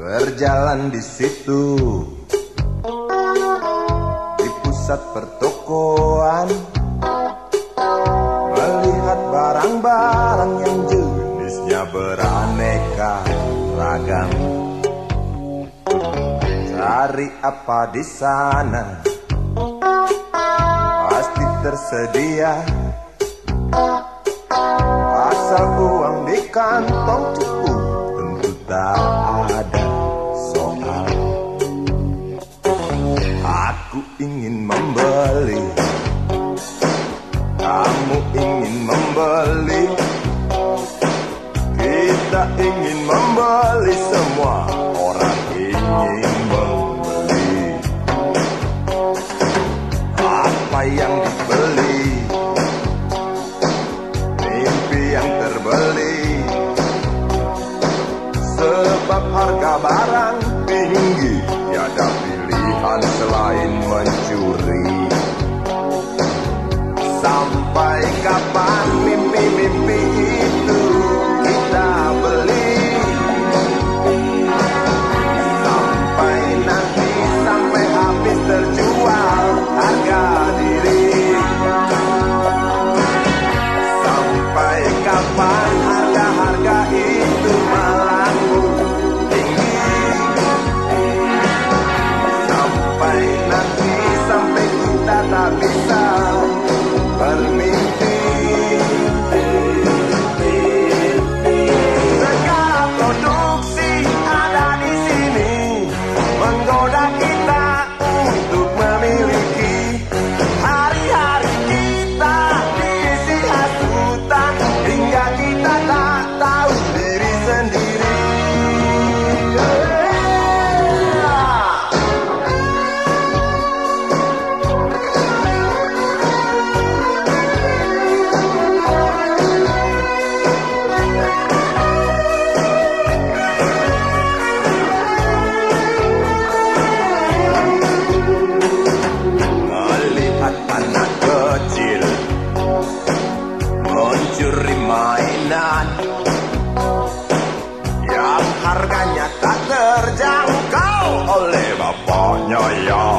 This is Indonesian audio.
Berjalan di situ Di pusat pertokoan. Melihat barang-barang yang jenisnya beraneka ragam. Cari apa di sana Tersedia Asal uang di kantong cukup Tentu tak ada soal. Aku ingin membeli Kamu ingin membeli. Kita ingin membeli selain mencuri. Sampai kapan mimpi-mimpi 呀呀。